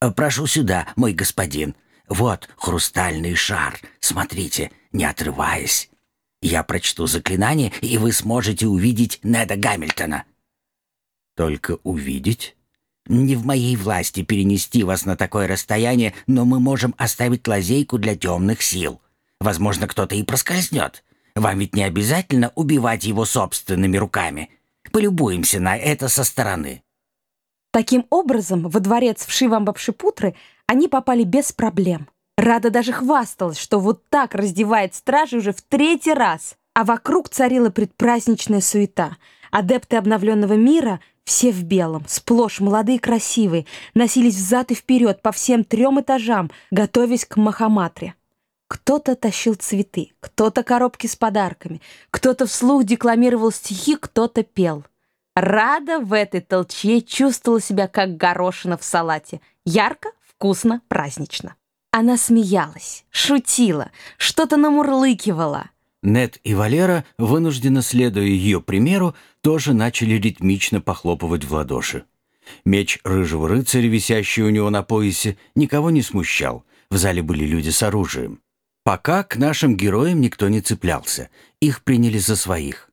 Э, «Прошу сюда, мой господин. Вот хрустальный шар. Смотрите, не отрываясь. Я прочту заклинание, и вы сможете увидеть Неда Гамильтона». «Только увидеть?» «Не в моей власти перенести вас на такое расстояние, но мы можем оставить лазейку для темных сил. Возможно, кто-то и проскользнет. Вам ведь не обязательно убивать его собственными руками. Полюбуемся на это со стороны». Таким образом, во дворец в Шивамбапшипутры они попали без проблем. Рада даже хвасталась, что вот так раздевает стражи уже в третий раз. А вокруг царила предпраздничная суета. Адепты обновленного мира, все в белом, сплошь молодые и красивые, носились взад и вперед по всем трем этажам, готовясь к Махаматре. Кто-то тащил цветы, кто-то коробки с подарками, кто-то вслух декламировал стихи, кто-то пел. Рада в этой толчье чувствовала себя как горошина в салате. Ярко, вкусно, празднично. Она смеялась, шутила, что-то намурлыкивала. Нет и Валера, вынужденно следуя ее примеру, тоже начали ритмично похлопывать в ладоши. Меч рыжего рыцаря, висящий у него на поясе, никого не смущал. В зале были люди с оружием. Пока к нашим героям никто не цеплялся. Их приняли за своих.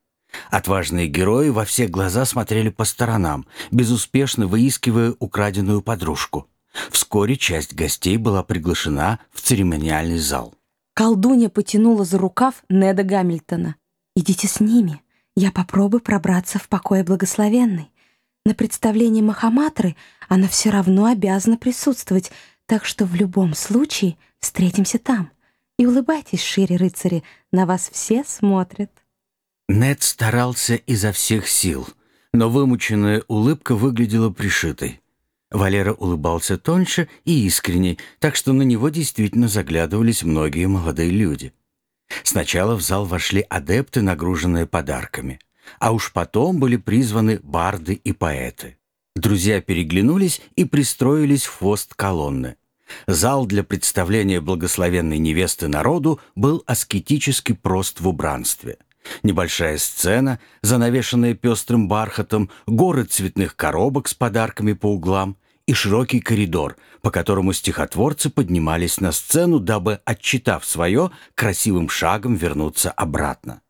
Отважные герои во все глаза смотрели по сторонам, безуспешно выискивая украденную подружку. Вскоре часть гостей была приглашена в церемониальный зал. Колдунья потянула за рукав Неда Гамильтона. «Идите с ними. Я попробую пробраться в покое благословенный. На представлении Махаматры она все равно обязана присутствовать, так что в любом случае встретимся там. И улыбайтесь шире, рыцари, на вас все смотрят». Нед старался изо всех сил, но вымученная улыбка выглядела пришитой. Валера улыбался тоньше и искренней, так что на него действительно заглядывались многие молодые люди. Сначала в зал вошли адепты, нагруженные подарками, а уж потом были призваны барды и поэты. Друзья переглянулись и пристроились в хвост колонны. Зал для представления благословенной невесты народу был аскетически прост в убранстве – Небольшая сцена, занавешенная пестрым бархатом, горы цветных коробок с подарками по углам и широкий коридор, по которому стихотворцы поднимались на сцену, дабы, отчитав свое, красивым шагом вернуться обратно.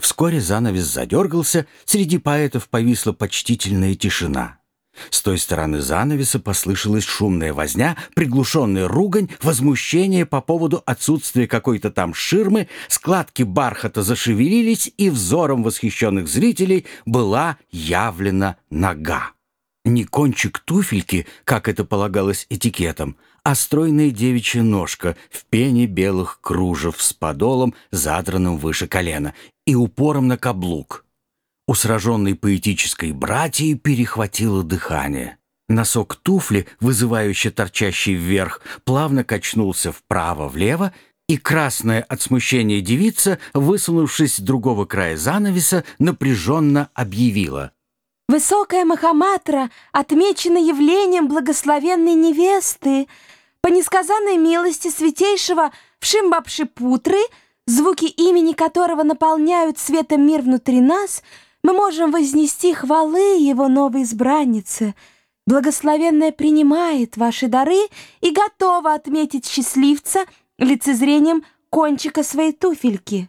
Вскоре занавес задергался, среди поэтов повисла почтительная тишина. С той стороны занавеса послышалась шумная возня, приглушенная ругань, возмущение по поводу отсутствия какой-то там ширмы, складки бархата зашевелились, и взором восхищенных зрителей была явлена нога. Не кончик туфельки, как это полагалось этикетом, а стройная девичья ножка в пене белых кружев с подолом, задранным выше колена, и упором на каблук — у сраженной поэтической братьи перехватило дыхание. Носок туфли, вызывающе торчащий вверх, плавно качнулся вправо-влево, и красная от смущения девица, высунувшись с другого края занавеса, напряженно объявила. «Высокая Махаматра отмечена явлением благословенной невесты. По несказанной милости святейшего Вшимбапшипутры, звуки имени которого наполняют светом мир внутри нас — мы можем вознести хвалы Его новой избраннице. Благословенная принимает ваши дары и готова отметить счастливца лицезрением кончика своей туфельки».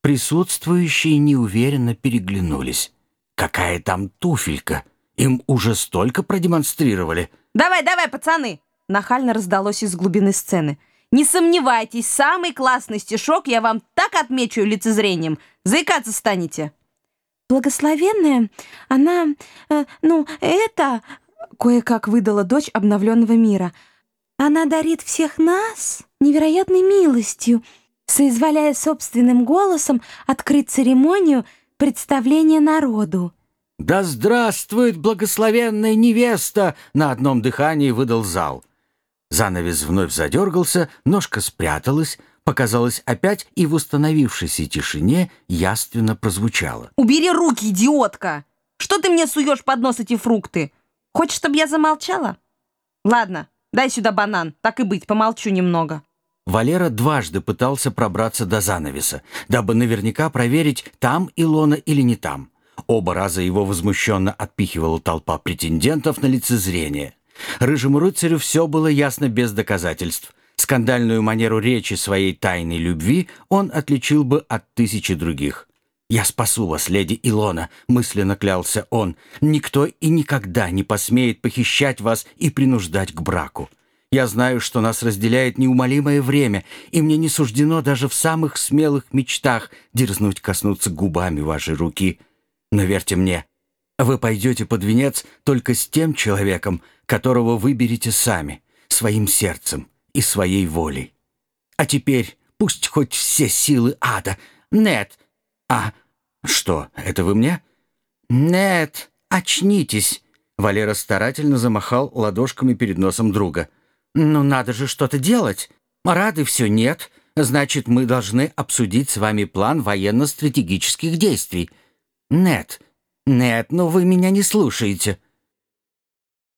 Присутствующие неуверенно переглянулись. «Какая там туфелька? Им уже столько продемонстрировали». «Давай, давай, пацаны!» Нахально раздалось из глубины сцены. «Не сомневайтесь, самый классный стишок я вам так отмечу лицезрением. Заикаться станете!» Благословенная, она, э, ну, это...» Кое-как выдала дочь обновленного мира. «Она дарит всех нас невероятной милостью, соизволяя собственным голосом открыть церемонию представления народу». «Да здравствует благословенная невеста!» На одном дыхании выдал зал. Занавес вновь задергался, ножка спряталась, показалось опять, и в установившейся тишине яственно прозвучало. «Убери руки, идиотка! Что ты мне суешь под нос эти фрукты? Хочешь, чтобы я замолчала? Ладно, дай сюда банан, так и быть, помолчу немного». Валера дважды пытался пробраться до занавеса, дабы наверняка проверить, там Илона или не там. Оба раза его возмущенно отпихивала толпа претендентов на лицезрение. Рыжему рыцарю все было ясно без доказательств. Скандальную манеру речи своей тайной любви он отличил бы от тысячи других. «Я спасу вас, леди Илона», — мысленно клялся он. «Никто и никогда не посмеет похищать вас и принуждать к браку. Я знаю, что нас разделяет неумолимое время, и мне не суждено даже в самых смелых мечтах дерзнуть коснуться губами вашей руки. Но верьте мне, вы пойдете под венец только с тем человеком, которого выберете сами, своим сердцем и своей волей. А теперь пусть хоть все силы ада. Нет. А что, это вы мне? Нет, очнитесь. Валера старательно замахал ладошками перед носом друга. «Ну надо же что-то делать. Рады все нет. Значит, мы должны обсудить с вами план военно-стратегических действий. Нет, нет, ну вы меня не слушаете.